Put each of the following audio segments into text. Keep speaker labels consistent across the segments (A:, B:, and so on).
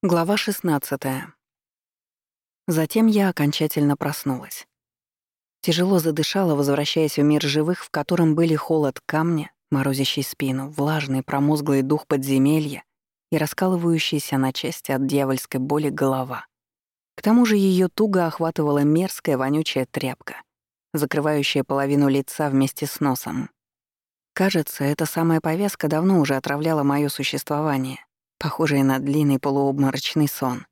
A: Глава 16. Затем я окончательно проснулась. Тяжело задышала, возвращаясь в мир живых, в котором были холод камня, морозящий спину, влажный промозглый дух подземелья и раскалывающаяся на части от дьявольской боли голова. К тому же ее туго охватывала мерзкая вонючая тряпка, закрывающая половину лица вместе с носом. Кажется, эта самая повязка давно уже отравляла мое существование похожие на длинный полуобморочный сон.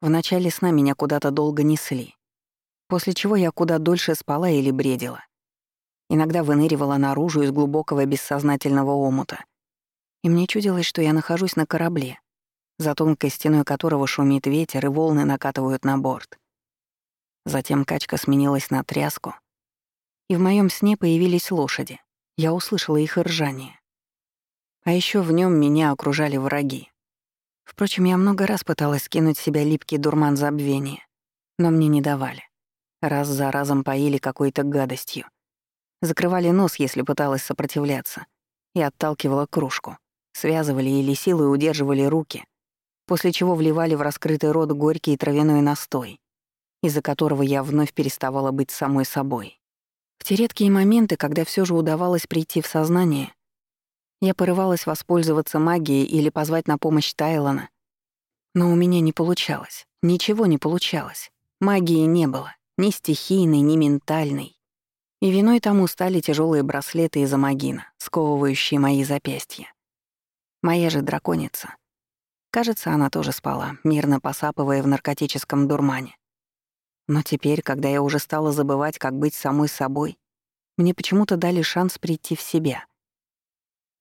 A: В начале сна меня куда-то долго несли, после чего я куда дольше спала или бредила. Иногда выныривала наружу из глубокого бессознательного омута. И мне чудилось, что я нахожусь на корабле, за тонкой стеной которого шумит ветер и волны накатывают на борт. Затем качка сменилась на тряску, и в моем сне появились лошади. Я услышала их ржание. А еще в нем меня окружали враги. Впрочем, я много раз пыталась скинуть с себя липкий дурман забвения, но мне не давали. Раз за разом поили какой-то гадостью. Закрывали нос, если пыталась сопротивляться, и отталкивала кружку. Связывали или силой удерживали руки, после чего вливали в раскрытый рот горький травяной настой, из-за которого я вновь переставала быть самой собой. В те редкие моменты, когда все же удавалось прийти в сознание, я порывалась воспользоваться магией или позвать на помощь Тайлона. Но у меня не получалось. Ничего не получалось. Магии не было. Ни стихийной, ни ментальной. И виной тому стали тяжелые браслеты из амагина, сковывающие мои запястья. Моя же драконица. Кажется, она тоже спала, мирно посапывая в наркотическом дурмане. Но теперь, когда я уже стала забывать, как быть самой собой, мне почему-то дали шанс прийти в себя —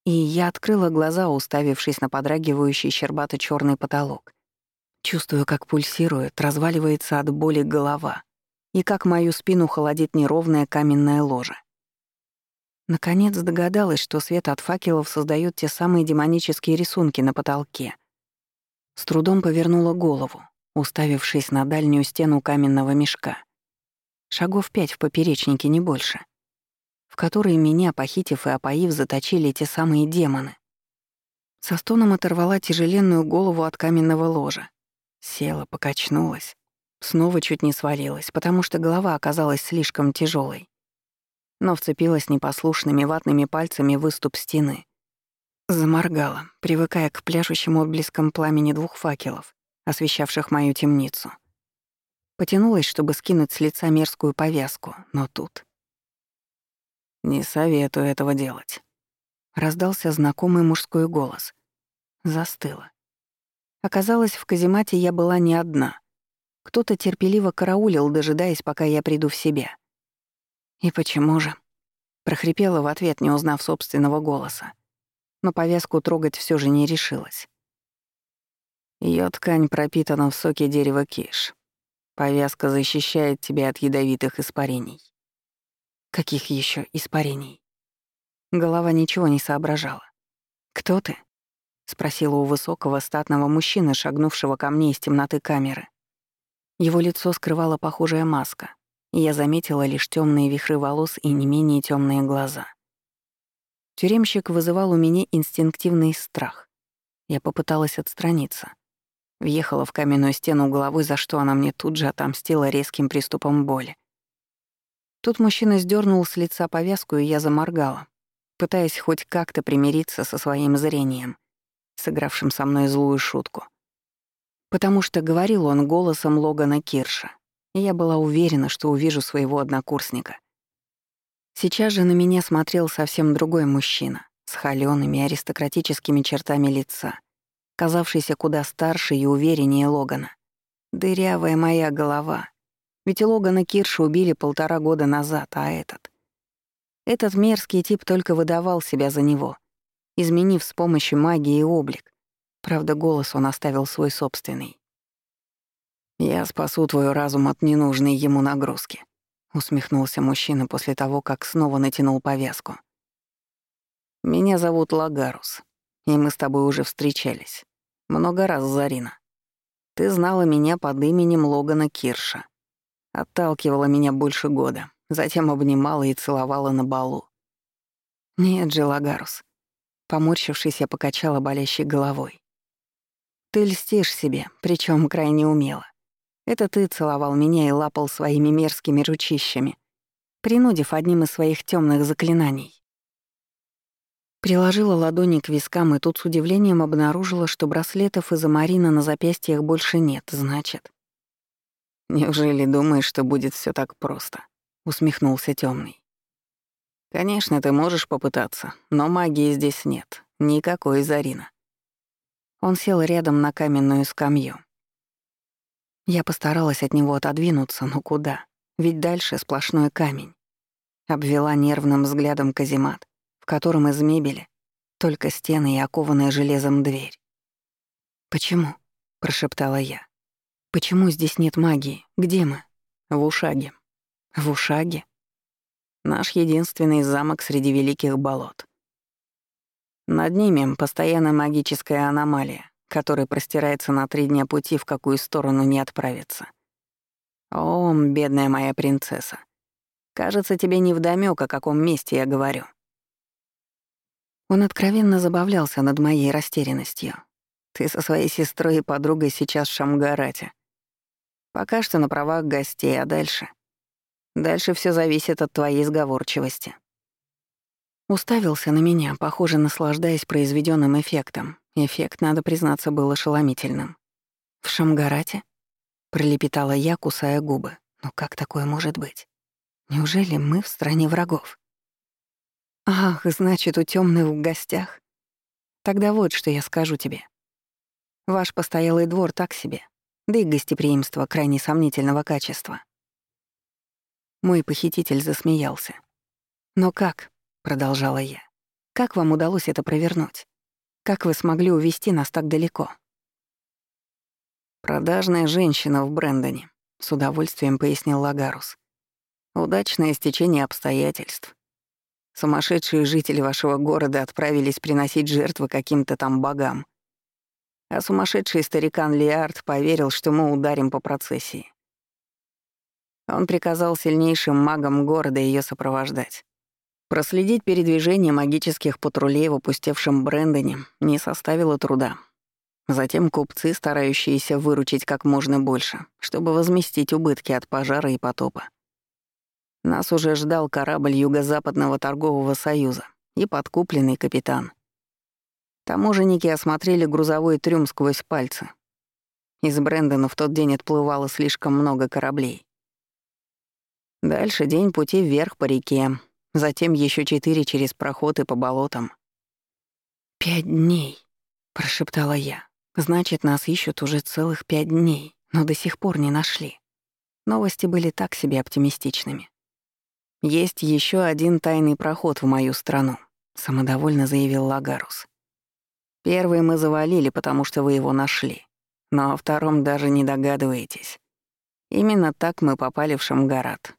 A: и я открыла глаза, уставившись на подрагивающий щербато черный потолок. Чувствую, как пульсирует, разваливается от боли голова, и как мою спину холодит неровная каменная ложа. Наконец догадалась, что свет от факелов создает те самые демонические рисунки на потолке. С трудом повернула голову, уставившись на дальнюю стену каменного мешка. Шагов пять в поперечнике, не больше — в которые меня, похитив и опоив, заточили те самые демоны. Со стоном оторвала тяжеленную голову от каменного ложа. Села, покачнулась. Снова чуть не свалилась, потому что голова оказалась слишком тяжелой. Но вцепилась непослушными ватными пальцами в выступ стены. Заморгала, привыкая к пляшущим отблескам пламени двух факелов, освещавших мою темницу. Потянулась, чтобы скинуть с лица мерзкую повязку, но тут «Не советую этого делать», — раздался знакомый мужской голос. Застыла. Оказалось, в каземате я была не одна. Кто-то терпеливо караулил, дожидаясь, пока я приду в себя. «И почему же?» — прохрипела в ответ, не узнав собственного голоса. Но повязку трогать все же не решилась. Ее ткань пропитана в соке дерева киш. Повязка защищает тебя от ядовитых испарений. Каких еще испарений? Голова ничего не соображала. «Кто ты?» — спросила у высокого статного мужчины, шагнувшего ко мне из темноты камеры. Его лицо скрывала похожая маска, и я заметила лишь темные вихры волос и не менее темные глаза. Тюремщик вызывал у меня инстинктивный страх. Я попыталась отстраниться. Въехала в каменную стену головой, за что она мне тут же отомстила резким приступом боли. Тут мужчина сдернул с лица повязку, и я заморгала, пытаясь хоть как-то примириться со своим зрением, сыгравшим со мной злую шутку. Потому что говорил он голосом Логана Кирша, и я была уверена, что увижу своего однокурсника. Сейчас же на меня смотрел совсем другой мужчина, с холёными аристократическими чертами лица, казавшийся куда старше и увереннее Логана. Дырявая моя голова, ведь Логана Кирша убили полтора года назад, а этот... Этот мерзкий тип только выдавал себя за него, изменив с помощью магии облик. Правда, голос он оставил свой собственный. «Я спасу твой разум от ненужной ему нагрузки», — усмехнулся мужчина после того, как снова натянул повязку. «Меня зовут Лагарус, и мы с тобой уже встречались. Много раз, Зарина. Ты знала меня под именем Логана Кирша. Отталкивала меня больше года, затем обнимала и целовала на балу. «Нет же, Лагарус». Поморщившись, я покачала болящей головой. Ты льстишь себе, причем крайне умело. Это ты целовал меня и лапал своими мерзкими ручищами, принудив одним из своих темных заклинаний. Приложила ладони к вискам и тут с удивлением обнаружила, что браслетов из Амарина на запястьях больше нет, значит. «Неужели думаешь, что будет все так просто?» — усмехнулся темный. «Конечно, ты можешь попытаться, но магии здесь нет. Никакой Зарина». Он сел рядом на каменную скамью. Я постаралась от него отодвинуться, но куда? Ведь дальше сплошной камень. Обвела нервным взглядом каземат, в котором из мебели только стены и окованная железом дверь. «Почему?» — прошептала я. «Почему здесь нет магии? Где мы?» «В Ушаге». «В Ушаге?» «Наш единственный замок среди великих болот. Над ними постоянно магическая аномалия, который простирается на три дня пути, в какую сторону не отправиться. О, бедная моя принцесса. Кажется, тебе не вдомёк, о каком месте я говорю. Он откровенно забавлялся над моей растерянностью. Ты со своей сестрой и подругой сейчас в Шамгарате. Пока что на правах гостей, а дальше? Дальше все зависит от твоей сговорчивости. Уставился на меня, похоже, наслаждаясь произведенным эффектом. Эффект, надо признаться, был ошеломительным. «В Шамгарате?» — пролепетала я, кусая губы. «Ну как такое может быть? Неужели мы в стране врагов?» «Ах, значит, у темных в гостях? Тогда вот что я скажу тебе. Ваш постоялый двор так себе, да и гостеприимство крайне сомнительного качества». Мой похититель засмеялся. «Но как?» продолжала я. Как вам удалось это провернуть? Как вы смогли увести нас так далеко? Продажная женщина в Брэндоне, с удовольствием пояснил Лагарус. Удачное стечение обстоятельств. Сумасшедшие жители вашего города отправились приносить жертвы каким-то там богам. А сумасшедший старикан Лиард поверил, что мы ударим по процессии. Он приказал сильнейшим магам города ее сопровождать. Проследить передвижение магических патрулей в опустевшем Брэндоне не составило труда. Затем купцы, старающиеся выручить как можно больше, чтобы возместить убытки от пожара и потопа. Нас уже ждал корабль Юго-Западного торгового союза и подкупленный капитан. Таможенники осмотрели грузовой трюм сквозь пальцы. Из Брэндона в тот день отплывало слишком много кораблей. Дальше день пути вверх по реке, Затем еще четыре через проход и по болотам. «Пять дней», — прошептала я. «Значит, нас ищут уже целых пять дней, но до сих пор не нашли». Новости были так себе оптимистичными. «Есть еще один тайный проход в мою страну», — самодовольно заявил Лагарус. «Первый мы завалили, потому что вы его нашли. Но о втором даже не догадываетесь. Именно так мы попали в Шамгарат.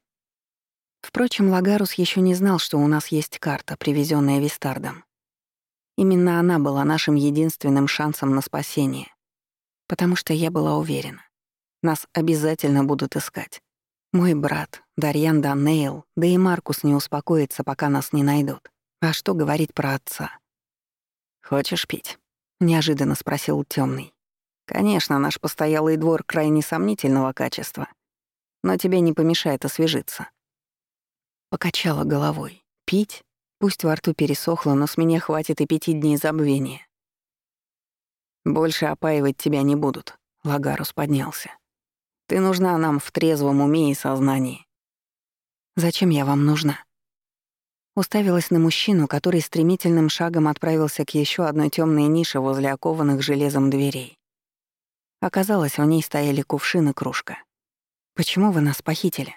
A: Впрочем, Лагарус еще не знал, что у нас есть карта, привезенная Вистардом. Именно она была нашим единственным шансом на спасение. Потому что я была уверена. Нас обязательно будут искать. Мой брат, Дарьян Данейл, да и Маркус не успокоится, пока нас не найдут. А что говорить про отца? «Хочешь пить?» — неожиданно спросил темный. «Конечно, наш постоялый двор крайне сомнительного качества, но тебе не помешает освежиться». Покачала головой. Пить? Пусть во рту пересохло, но с меня хватит и пяти дней забвения. «Больше опаивать тебя не будут», — Лагарус поднялся. «Ты нужна нам в трезвом уме и сознании». «Зачем я вам нужна?» Уставилась на мужчину, который стремительным шагом отправился к еще одной темной нише возле окованных железом дверей. Оказалось, в ней стояли кувшин и кружка. «Почему вы нас похитили?»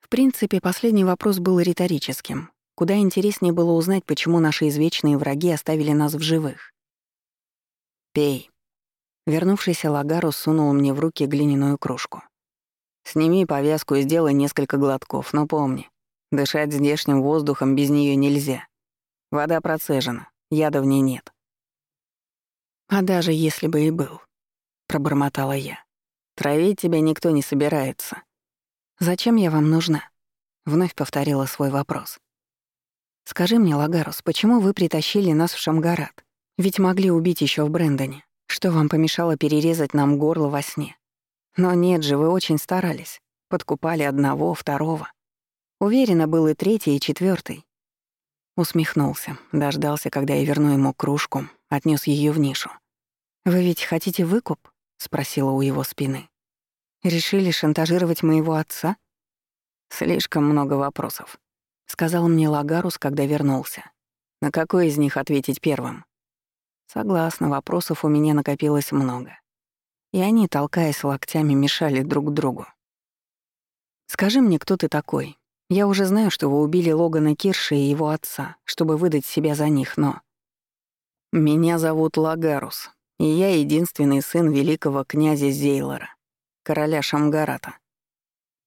A: В принципе, последний вопрос был риторическим. Куда интереснее было узнать, почему наши извечные враги оставили нас в живых. «Пей». Вернувшийся Лагару сунул мне в руки глиняную кружку. «Сними повязку и сделай несколько глотков, но помни, дышать здешним воздухом без нее нельзя. Вода процежена, яда в ней нет». «А даже если бы и был», — пробормотала я, — «травить тебя никто не собирается. «Зачем я вам нужна?» — вновь повторила свой вопрос. «Скажи мне, Лагарус, почему вы притащили нас в Шамгарат? Ведь могли убить еще в Брэндоне. Что вам помешало перерезать нам горло во сне? Но нет же, вы очень старались. Подкупали одного, второго. Уверена, был и третий, и четвертый. Усмехнулся, дождался, когда я верну ему кружку, отнес ее в нишу. «Вы ведь хотите выкуп?» — спросила у его спины. «Решили шантажировать моего отца?» «Слишком много вопросов», — сказал мне Лагарус, когда вернулся. «На какой из них ответить первым?» Согласна, вопросов у меня накопилось много. И они, толкаясь локтями, мешали друг другу. «Скажи мне, кто ты такой? Я уже знаю, что вы убили Логана Кирша и его отца, чтобы выдать себя за них, но...» «Меня зовут Лагарус, и я единственный сын великого князя Зейлора, короля Шамгарата».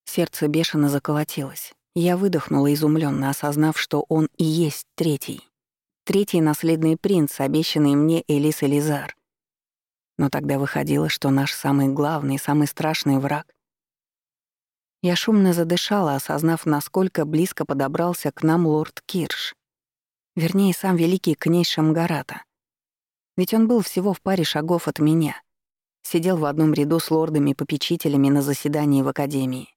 A: Сердце бешено заколотилось. Я выдохнула изумленно, осознав, что он и есть третий. Третий наследный принц, обещанный мне Элис Элизар. Но тогда выходило, что наш самый главный, самый страшный враг. Я шумно задышала, осознав, насколько близко подобрался к нам лорд Кирш. Вернее, сам великий князь Шамгарата. Ведь он был всего в паре шагов от меня. Сидел в одном ряду с лордами-попечителями на заседании в академии.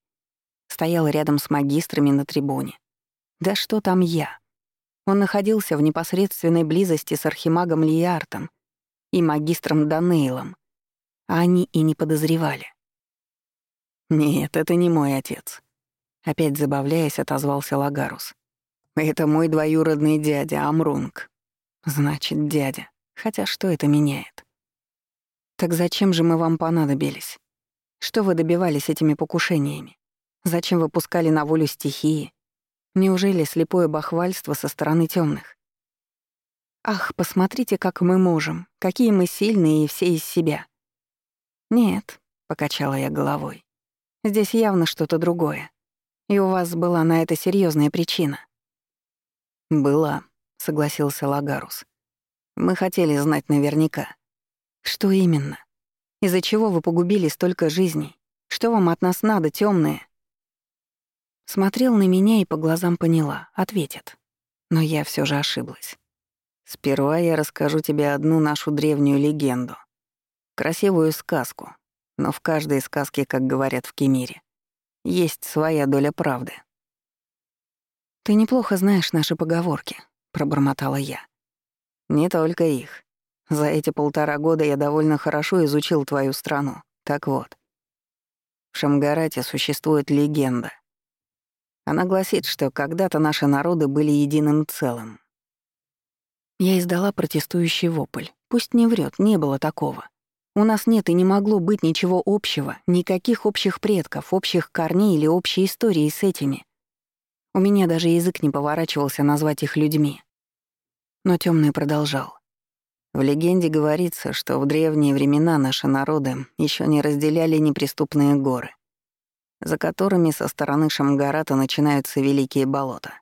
A: Стоял рядом с магистрами на трибуне. Да что там я? Он находился в непосредственной близости с архимагом Лиартом и магистром Данейлом, а они и не подозревали. «Нет, это не мой отец», — опять забавляясь, отозвался Лагарус. «Это мой двоюродный дядя, Амрунг». «Значит, дядя. Хотя что это меняет?» «Так зачем же мы вам понадобились? Что вы добивались этими покушениями? Зачем вы пускали на волю стихии? Неужели слепое бахвальство со стороны темных? Ах, посмотрите, как мы можем, какие мы сильные и все из себя. Нет, покачала я головой. Здесь явно что-то другое. И у вас была на это серьезная причина. Была, согласился Лагарус. Мы хотели знать наверняка. Что именно? Из-за чего вы погубили столько жизней? Что вам от нас надо, темные? Смотрел на меня и по глазам поняла, ответит. Но я все же ошиблась. Сперва я расскажу тебе одну нашу древнюю легенду. Красивую сказку. Но в каждой сказке, как говорят в Кемире, есть своя доля правды. «Ты неплохо знаешь наши поговорки», — пробормотала я. «Не только их. За эти полтора года я довольно хорошо изучил твою страну. Так вот. В Шамгарате существует легенда, она гласит, что когда-то наши народы были единым целым. Я издала протестующий вопль. Пусть не врет, не было такого. У нас нет и не могло быть ничего общего, никаких общих предков, общих корней или общей истории с этими. У меня даже язык не поворачивался назвать их людьми. Но темный продолжал. В легенде говорится, что в древние времена наши народы еще не разделяли неприступные горы за которыми со стороны Шамгарата начинаются великие болота.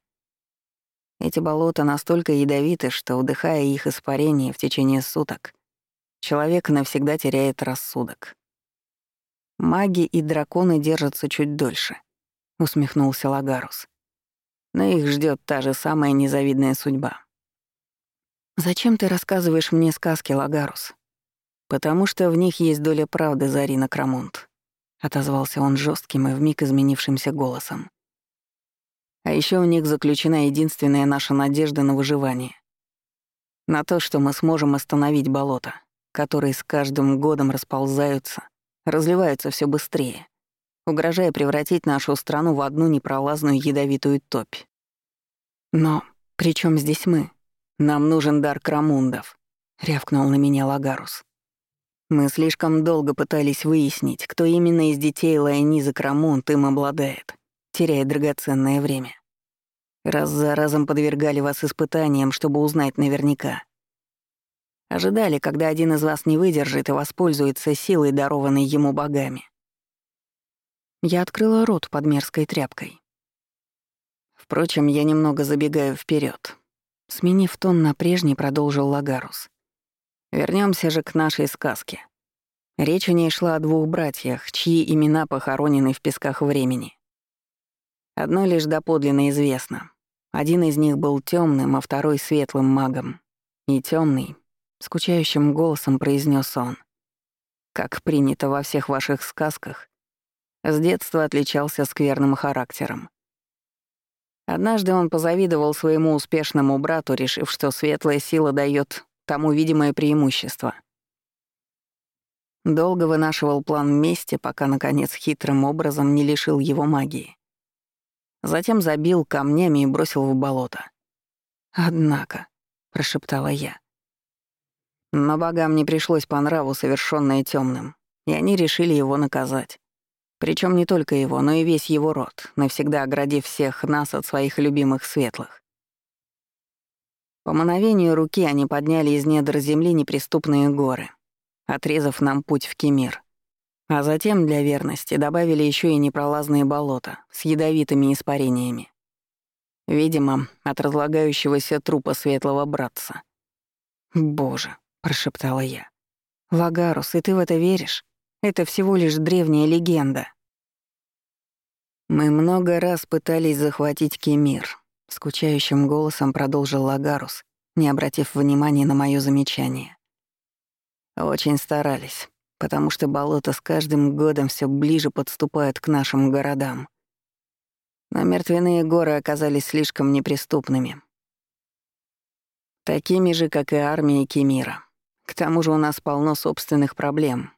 A: Эти болота настолько ядовиты, что, вдыхая их испарение в течение суток, человек навсегда теряет рассудок. Маги и драконы держатся чуть дольше, усмехнулся Лагарус. Но их ждет та же самая незавидная судьба. Зачем ты рассказываешь мне сказки, Лагарус? Потому что в них есть доля правды, Зарина Крамонт. — отозвался он жестким и вмиг изменившимся голосом. «А еще у них заключена единственная наша надежда на выживание. На то, что мы сможем остановить болото, которые с каждым годом расползаются, разливаются все быстрее, угрожая превратить нашу страну в одну непролазную ядовитую топь. Но при чем здесь мы? Нам нужен дар крамундов», — рявкнул на меня Лагарус. Мы слишком долго пытались выяснить, кто именно из детей Лайниза Крамонт им обладает, теряя драгоценное время. Раз за разом подвергали вас испытаниям, чтобы узнать наверняка. Ожидали, когда один из вас не выдержит и воспользуется силой, дарованной ему богами. Я открыла рот под мерзкой тряпкой. Впрочем, я немного забегаю вперед. Сменив тон на прежний, продолжил Лагарус. Вернемся же к нашей сказке. Речь у ней шла о двух братьях, чьи имена похоронены в песках времени. Одно лишь доподлинно известно. Один из них был темным, а второй — светлым магом. И темный скучающим голосом произнес он. Как принято во всех ваших сказках, с детства отличался скверным характером. Однажды он позавидовал своему успешному брату, решив, что светлая сила дает тому видимое преимущество. Долго вынашивал план мести, пока, наконец, хитрым образом не лишил его магии. Затем забил камнями и бросил в болото. «Однако», — прошептала я. Но богам не пришлось по нраву, совершенное темным, и они решили его наказать. Причем не только его, но и весь его род, навсегда оградив всех нас от своих любимых светлых. По мановению руки они подняли из недр земли неприступные горы, отрезав нам путь в Кемир. А затем, для верности, добавили еще и непролазные болота с ядовитыми испарениями. Видимо, от разлагающегося трупа светлого братца. «Боже», — прошептала я. «Лагарус, и ты в это веришь? Это всего лишь древняя легенда». «Мы много раз пытались захватить Кемир», — скучающим голосом продолжил Лагарус, не обратив внимания на моё замечание. «Очень старались, потому что болото с каждым годом все ближе подступает к нашим городам. Но мертвяные горы оказались слишком неприступными. Такими же, как и армия Кемира. К тому же у нас полно собственных проблем,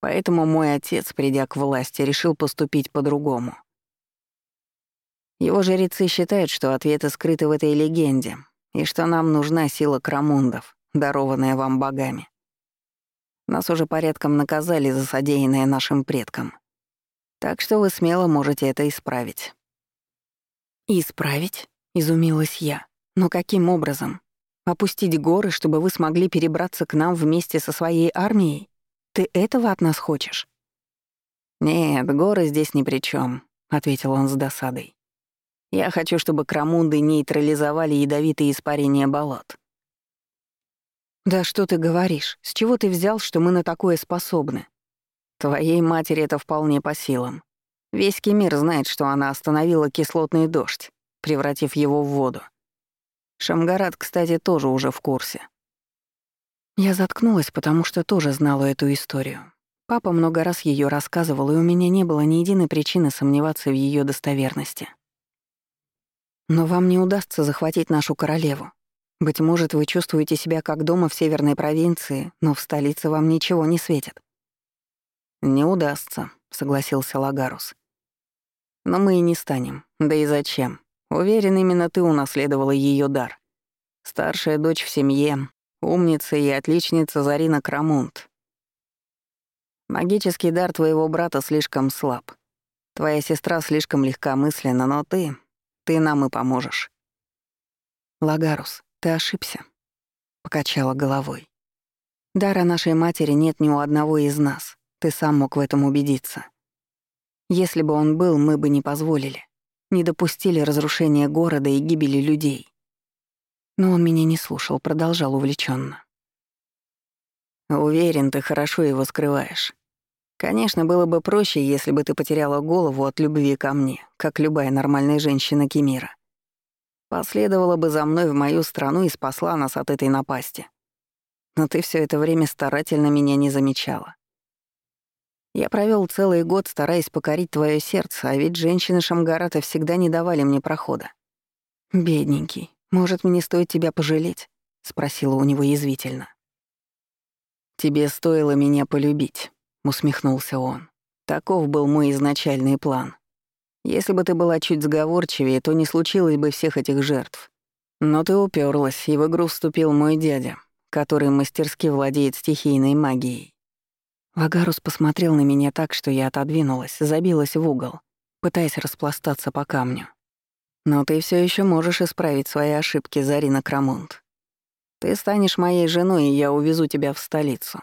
A: поэтому мой отец, придя к власти, решил поступить по-другому. Его жрецы считают, что ответы скрыты в этой легенде, и что нам нужна сила крамундов, дарованная вам богами. Нас уже порядком наказали за содеянное нашим предкам. Так что вы смело можете это исправить. «Исправить?» — изумилась я. «Но каким образом? Опустить горы, чтобы вы смогли перебраться к нам вместе со своей армией? Ты этого от нас хочешь?» «Нет, горы здесь ни при чем, ответил он с досадой. «Я хочу, чтобы крамунды нейтрализовали ядовитые испарения болот». «Да что ты говоришь? С чего ты взял, что мы на такое способны?» «Твоей матери это вполне по силам. Весь Кемир знает, что она остановила кислотный дождь, превратив его в воду. Шамгарат, кстати, тоже уже в курсе. Я заткнулась, потому что тоже знала эту историю. Папа много раз ее рассказывал, и у меня не было ни единой причины сомневаться в ее достоверности. Но вам не удастся захватить нашу королеву. Быть может, вы чувствуете себя как дома в северной провинции, но в столице вам ничего не светит. Не удастся, согласился Лагарус. Но мы и не станем. Да и зачем? Уверен, именно ты унаследовала ее дар. Старшая дочь в семье, умница и отличница Зарина Крамунт. Магический дар твоего брата слишком слаб. Твоя сестра слишком легкомысленна, но ты... Ты нам и поможешь. Лагарус, ты ошибся. Покачала головой. Дара нашей матери нет ни у одного из нас. Ты сам мог в этом убедиться. Если бы он был, мы бы не позволили. Не допустили разрушения города и гибели людей. Но он меня не слушал, продолжал увлеченно. «Уверен, ты хорошо его скрываешь. Конечно, было бы проще, если бы ты потеряла голову от любви ко мне, как любая нормальная женщина Кемира. Последовала бы за мной в мою страну и спасла нас от этой напасти. Но ты все это время старательно меня не замечала. Я провел целый год, стараясь покорить твое сердце, а ведь женщины Шамгарата всегда не давали мне прохода. «Бедненький, может, мне стоит тебя пожалеть?» — спросила у него язвительно. «Тебе стоило меня полюбить», — усмехнулся он. «Таков был мой изначальный план. Если бы ты была чуть сговорчивее, то не случилось бы всех этих жертв. Но ты уперлась, и в игру вступил мой дядя, который мастерски владеет стихийной магией. Лагарус посмотрел на меня так, что я отодвинулась, забилась в угол, пытаясь распластаться по камню. «Но ты все еще можешь исправить свои ошибки, Зарина Крамонт. Ты станешь моей женой, и я увезу тебя в столицу.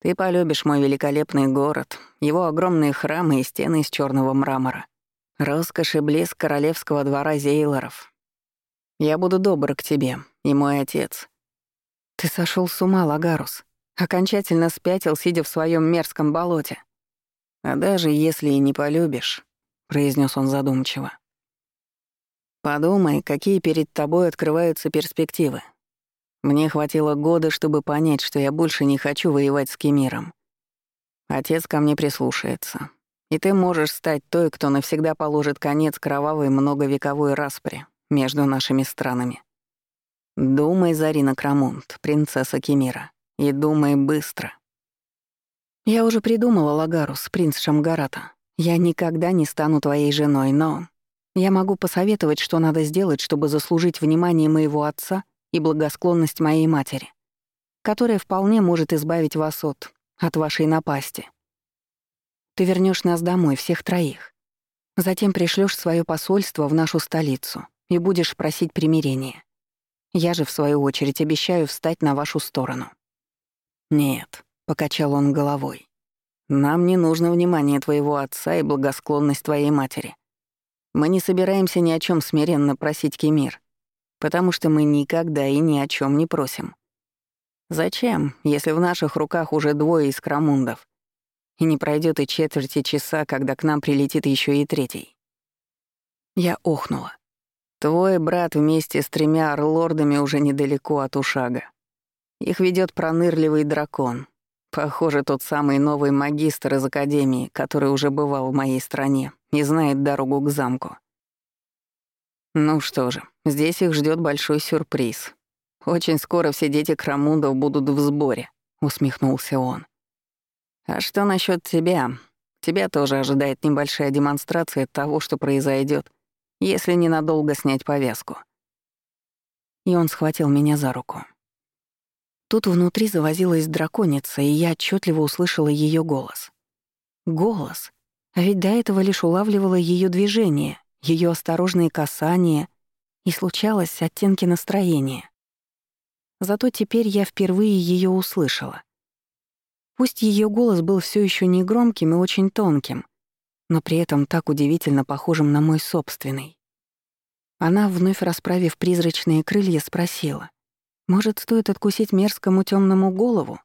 A: Ты полюбишь мой великолепный город, его огромные храмы и стены из черного мрамора, роскошь и блеск королевского двора Зейлоров. Я буду добр к тебе, и мой отец». «Ты сошел с ума, Лагарус», Окончательно спятил, сидя в своем мерзком болоте. «А даже если и не полюбишь», — произнес он задумчиво, «подумай, какие перед тобой открываются перспективы. Мне хватило года, чтобы понять, что я больше не хочу воевать с Кемиром. Отец ко мне прислушается. И ты можешь стать той, кто навсегда положит конец кровавой многовековой распре между нашими странами. Думай, Зарина Крамунт, принцесса Кемира, и думай быстро. Я уже придумала, Лагарус, принц Шамгарата. Я никогда не стану твоей женой, но я могу посоветовать, что надо сделать, чтобы заслужить внимание моего отца и благосклонность моей матери, которая вполне может избавить вас от, от вашей напасти. Ты вернешь нас домой, всех троих. Затем пришлешь свое посольство в нашу столицу и будешь просить примирения. Я же, в свою очередь, обещаю встать на вашу сторону». «Нет», — покачал он головой. «Нам не нужно внимание твоего отца и благосклонность твоей матери. Мы не собираемся ни о чем смиренно просить Кемир, потому что мы никогда и ни о чем не просим. Зачем, если в наших руках уже двое из крамундов, и не пройдет и четверти часа, когда к нам прилетит еще и третий?» Я охнула. Твой брат вместе с тремя орлордами уже недалеко от Ушага. Их ведет пронырливый дракон. Похоже, тот самый новый магистр из Академии, который уже бывал в моей стране и знает дорогу к замку. Ну что же, здесь их ждет большой сюрприз. Очень скоро все дети Крамундов будут в сборе, усмехнулся он. А что насчет тебя? Тебя тоже ожидает небольшая демонстрация того, что произойдет если ненадолго снять повязку. И он схватил меня за руку. Тут внутри завозилась драконица, и я отчетливо услышала ее голос. Голос. А ведь до этого лишь улавливала ее движение, ее осторожные касания, и случалось оттенки настроения. Зато теперь я впервые ее услышала. Пусть ее голос был все еще негромким и очень тонким, но при этом так удивительно похожим на мой собственный. Она, вновь расправив призрачные крылья, спросила, «Может, стоит откусить мерзкому темному голову?»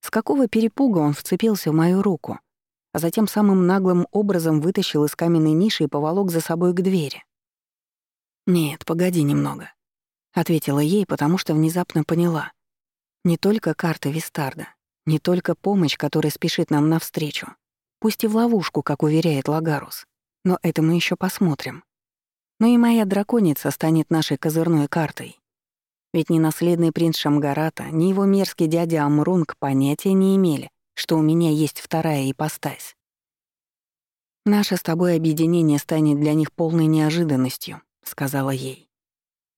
A: С какого перепуга он вцепился в мою руку, а затем самым наглым образом вытащил из каменной ниши и поволок за собой к двери? «Нет, погоди немного», — ответила ей, потому что внезапно поняла. Не только карта Вистарда, не только помощь, которая спешит нам навстречу, Пусть и в ловушку, как уверяет Лагарус. Но это мы еще посмотрим. Но и моя драконица станет нашей козырной картой. Ведь ни наследный принц Шамгарата, ни его мерзкий дядя Амрунг понятия не имели, что у меня есть вторая ипостась. «Наше с тобой объединение станет для них полной неожиданностью», — сказала ей.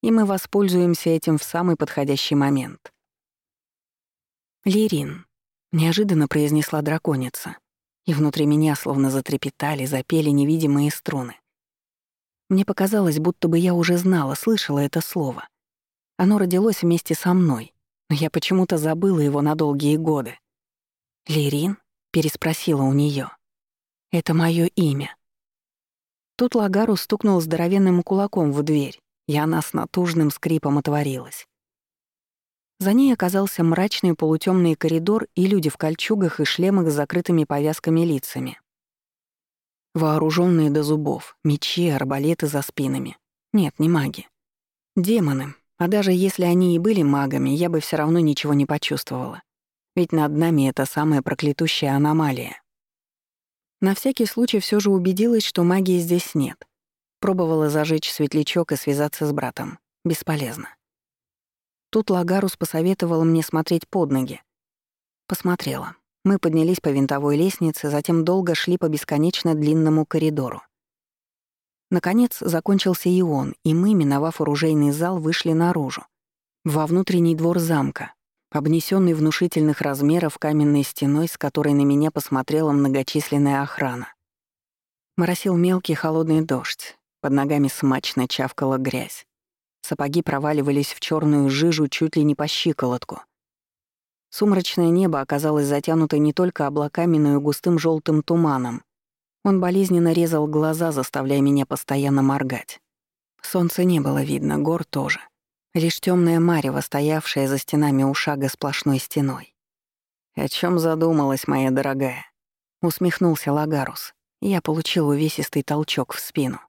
A: «И мы воспользуемся этим в самый подходящий момент». «Лирин», — неожиданно произнесла драконица и внутри меня словно затрепетали, запели невидимые струны. Мне показалось, будто бы я уже знала, слышала это слово. Оно родилось вместе со мной, но я почему-то забыла его на долгие годы. «Лирин?» — переспросила у нее. «Это мое имя». Тут Лагару стукнул здоровенным кулаком в дверь, и она с натужным скрипом отворилась. За ней оказался мрачный полутемный коридор и люди в кольчугах и шлемах с закрытыми повязками лицами. Вооруженные до зубов, мечи, арбалеты за спинами. Нет, не маги. Демоны. А даже если они и были магами, я бы все равно ничего не почувствовала. Ведь над нами это самая проклятущая аномалия. На всякий случай все же убедилась, что магии здесь нет. Пробовала зажечь светлячок и связаться с братом. Бесполезно. Тут Лагарус посоветовал мне смотреть под ноги. Посмотрела. Мы поднялись по винтовой лестнице, затем долго шли по бесконечно длинному коридору. Наконец закончился и он, и мы, миновав оружейный зал, вышли наружу, во внутренний двор замка, обнесенный внушительных размеров каменной стеной, с которой на меня посмотрела многочисленная охрана. Моросил мелкий холодный дождь, под ногами смачно чавкала грязь. Сапоги проваливались в черную жижу чуть ли не по щиколотку. Сумрачное небо оказалось затянуто не только облаками, но и густым желтым туманом. Он болезненно резал глаза, заставляя меня постоянно моргать. Солнца не было видно, гор тоже. Лишь темная марево, стоявшая за стенами у сплошной стеной. «О чем задумалась, моя дорогая?» — усмехнулся Лагарус. Я получил увесистый толчок в спину.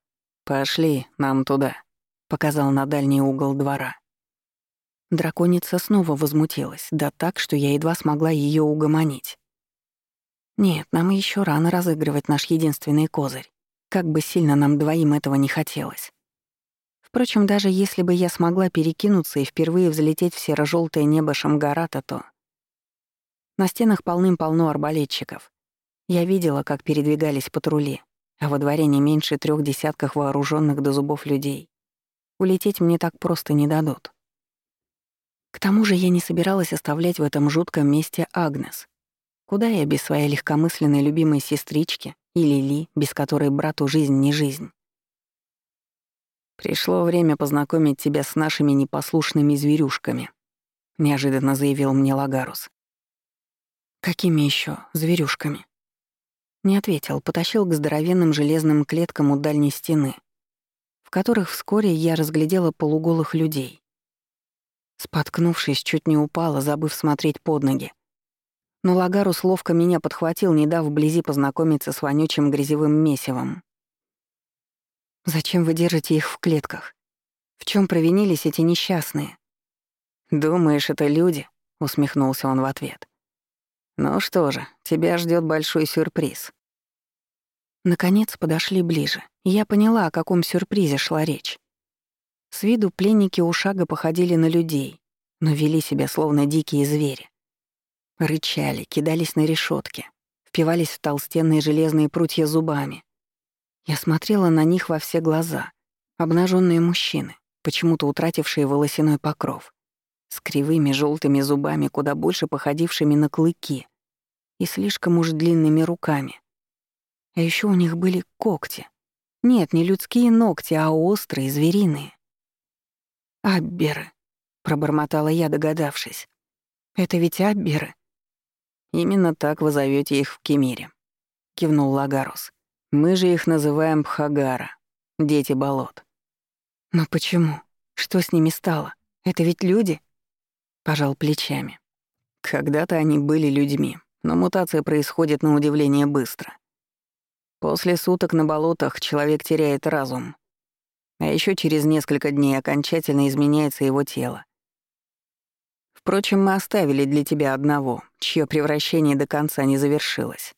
A: «Пошли, нам туда» показал на дальний угол двора. Драконица снова возмутилась, да так, что я едва смогла ее угомонить. Нет, нам еще рано разыгрывать наш единственный козырь, как бы сильно нам двоим этого не хотелось. Впрочем, даже если бы я смогла перекинуться и впервые взлететь в серо-жёлтое небо Шамгарата, то... На стенах полным-полно арбалетчиков. Я видела, как передвигались патрули, а во дворе не меньше трех десятков вооруженных до зубов людей. Улететь мне так просто не дадут. К тому же я не собиралась оставлять в этом жутком месте Агнес. Куда я без своей легкомысленной любимой сестрички и Лили, без которой брату жизнь не жизнь? «Пришло время познакомить тебя с нашими непослушными зверюшками», — неожиданно заявил мне Лагарус. «Какими еще зверюшками?» Не ответил, потащил к здоровенным железным клеткам у дальней стены, в которых вскоре я разглядела полуголых людей. Споткнувшись, чуть не упала, забыв смотреть под ноги. Но Лагарус ловко меня подхватил, не дав вблизи познакомиться с вонючим грязевым месивом. Зачем вы держите их в клетках? В чем провинились эти несчастные? Думаешь, это люди? усмехнулся он в ответ. Ну что же, тебя ждет большой сюрприз. Наконец подошли ближе, и я поняла, о каком сюрпризе шла речь. С виду пленники у шага походили на людей, но вели себя словно дикие звери. Рычали, кидались на решетки, впивались в толстенные железные прутья зубами, я смотрела на них во все глаза. Обнаженные мужчины, почему-то утратившие волосяной покров, с кривыми желтыми зубами, куда больше походившими на клыки, и слишком уж длинными руками. А еще у них были когти. Нет, не людские ногти, а острые, звериные. «Абберы», — пробормотала я, догадавшись. «Это ведь абберы?» «Именно так вы зовете их в Кемире», — кивнул Лагарус. Мы же их называем Пхагара, дети болот. Но почему? Что с ними стало? Это ведь люди? Пожал плечами. Когда-то они были людьми, но мутация происходит на удивление быстро. После суток на болотах человек теряет разум, а еще через несколько дней окончательно изменяется его тело. Впрочем, мы оставили для тебя одного, чье превращение до конца не завершилось.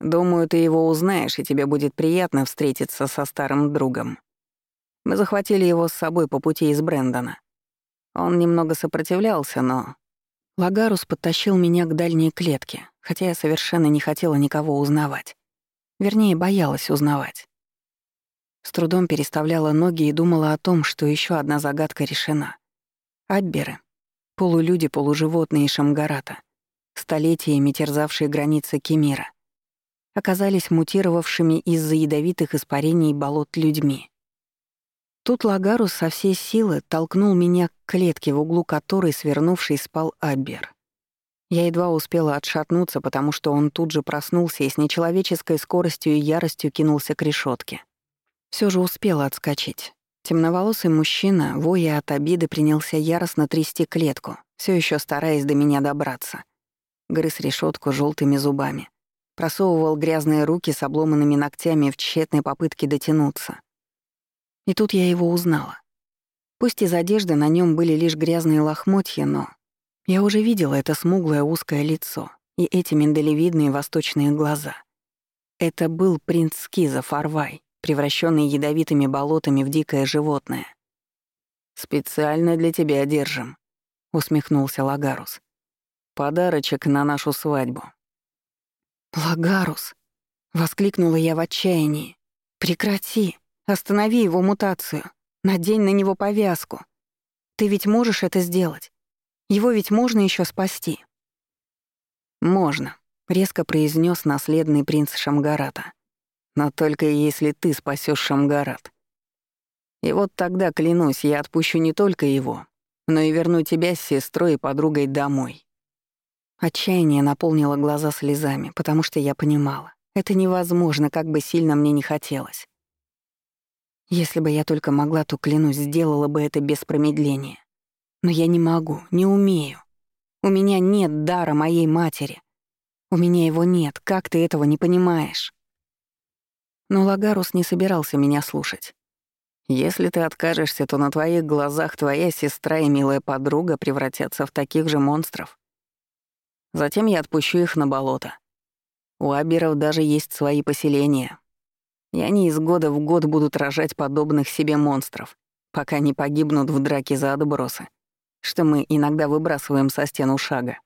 A: Думаю, ты его узнаешь, и тебе будет приятно встретиться со старым другом. Мы захватили его с собой по пути из Брэндона. Он немного сопротивлялся, но... Лагарус подтащил меня к дальней клетке, хотя я совершенно не хотела никого узнавать. Вернее, боялась узнавать. С трудом переставляла ноги и думала о том, что еще одна загадка решена. Абберы. Полулюди, полуживотные Шамгарата. Столетиями терзавшие границы Кемира оказались мутировавшими из-за ядовитых испарений болот людьми. Тут Лагарус со всей силы толкнул меня к клетке, в углу которой, свернувший, спал Аббер. Я едва успела отшатнуться, потому что он тут же проснулся и с нечеловеческой скоростью и яростью кинулся к решетке. Все же успела отскочить. Темноволосый мужчина, воя от обиды, принялся яростно трясти клетку, все еще стараясь до меня добраться. Грыз решетку желтыми зубами просовывал грязные руки с обломанными ногтями в тщетной попытке дотянуться. И тут я его узнала. Пусть из одежды на нем были лишь грязные лохмотья, но я уже видела это смуглое узкое лицо и эти миндалевидные восточные глаза. Это был принц Скиза Фарвай, превращенный ядовитыми болотами в дикое животное. «Специально для тебя держим», — усмехнулся Лагарус. «Подарочек на нашу свадьбу». «Лагарус!» — воскликнула я в отчаянии. «Прекрати! Останови его мутацию! Надень на него повязку! Ты ведь можешь это сделать? Его ведь можно еще спасти!» «Можно», — резко произнес наследный принц Шамгарата. «Но только если ты спасешь Шамгарат. И вот тогда, клянусь, я отпущу не только его, но и верну тебя с сестрой и подругой домой. Отчаяние наполнило глаза слезами, потому что я понимала, это невозможно, как бы сильно мне не хотелось. Если бы я только могла, то, клянусь, сделала бы это без промедления. Но я не могу, не умею. У меня нет дара моей матери. У меня его нет, как ты этого не понимаешь? Но Лагарус не собирался меня слушать. Если ты откажешься, то на твоих глазах твоя сестра и милая подруга превратятся в таких же монстров. Затем я отпущу их на болото. У аберов даже есть свои поселения. И они из года в год будут рожать подобных себе монстров, пока не погибнут в драке за отбросы, что мы иногда выбрасываем со стену шага.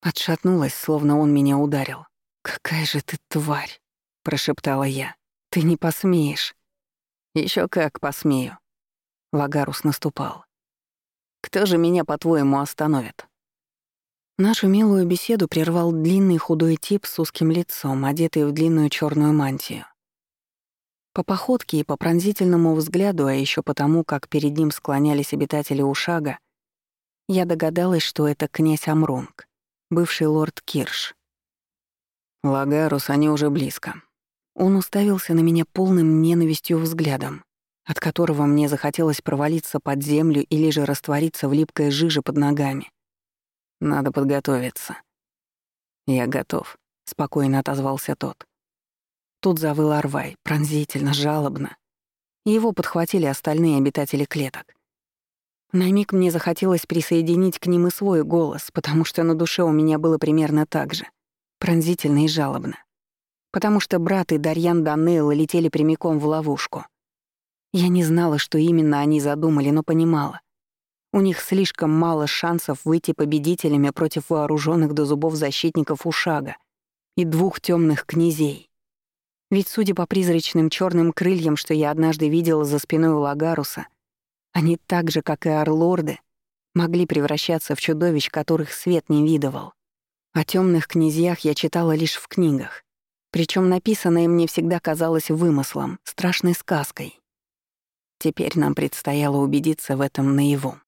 A: Отшатнулась, словно он меня ударил. «Какая же ты тварь!» — прошептала я. «Ты не посмеешь!» Еще как посмею. Лагарус наступал. Кто же меня, по-твоему, остановит? Нашу милую беседу прервал длинный худой тип с узким лицом, одетый в длинную черную мантию. По походке и по пронзительному взгляду, а еще потому, как перед ним склонялись обитатели Ушага, я догадалась, что это князь Амрунг, бывший лорд Кирш. «Лагарус, они уже близко», он уставился на меня полным ненавистью взглядом, от которого мне захотелось провалиться под землю или же раствориться в липкой жиже под ногами. Надо подготовиться. «Я готов», — спокойно отозвался тот. Тут завыл Арвай, пронзительно, жалобно. Его подхватили остальные обитатели клеток. На миг мне захотелось присоединить к ним и свой голос, потому что на душе у меня было примерно так же, пронзительно и жалобно потому что брат и Дарьян Данелла летели прямиком в ловушку. Я не знала, что именно они задумали, но понимала. У них слишком мало шансов выйти победителями против вооруженных до зубов защитников Ушага и двух темных князей. Ведь, судя по призрачным черным крыльям, что я однажды видела за спиной у Лагаруса, они так же, как и орлорды, могли превращаться в чудовищ, которых свет не видывал. О темных князьях я читала лишь в книгах, причем написанное мне всегда казалось вымыслом, страшной сказкой. Теперь нам предстояло убедиться в этом наяву.